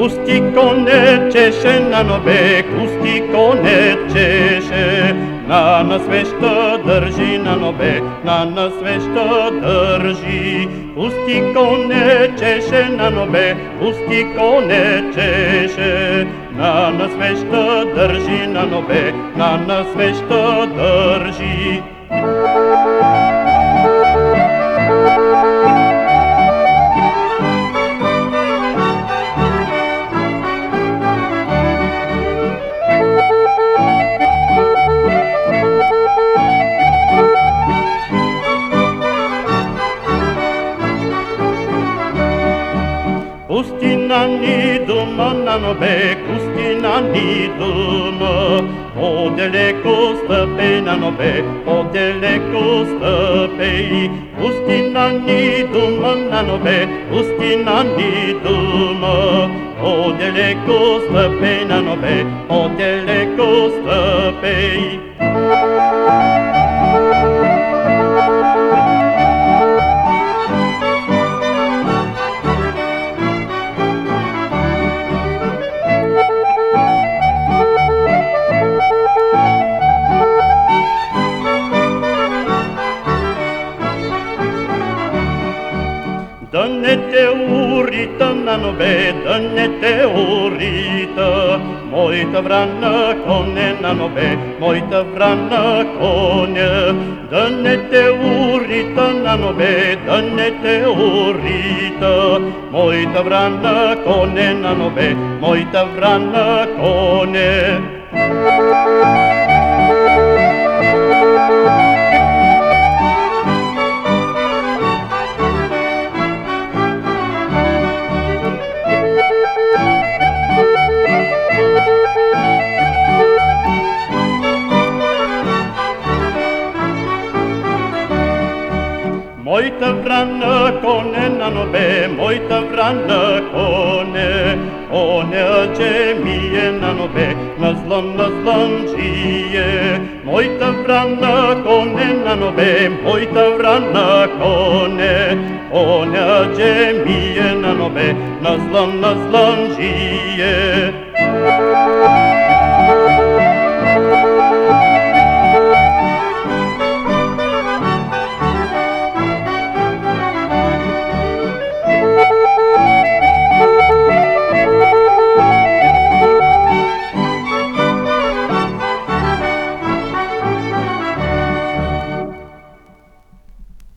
Устиконе чеше на нове, устиконе чеше, на насвеща държи на нове, на насвеща държи. Устиконе чеше на нове, устиконе чеше, на насвеща държи на нове, на насвеща държи. Thank you. Sve što drži na nobe, na nas sve što drži. Pustina ni dumo na nobe, pustina ni dumo, podaleko stăpei na nobe, podaleko stăpei. Pustina ni dumo na nobe, pustina ni dumo, podaleko stăpei na na nobe, mojta vrana konje. Da-ne te urita na nobe, da-ne te urita, mojta vrana konje na nobe, mojta vrana konje. Mojta vrana kone Moită vrană cone nanobe, moită vrană cone, cone ce mie nanobe, năzlăm, năzlăm ție. Moită vrană cone nanobe, moită vrană cone, cone ce mie nanobe, năzlăm, năzlăm ție.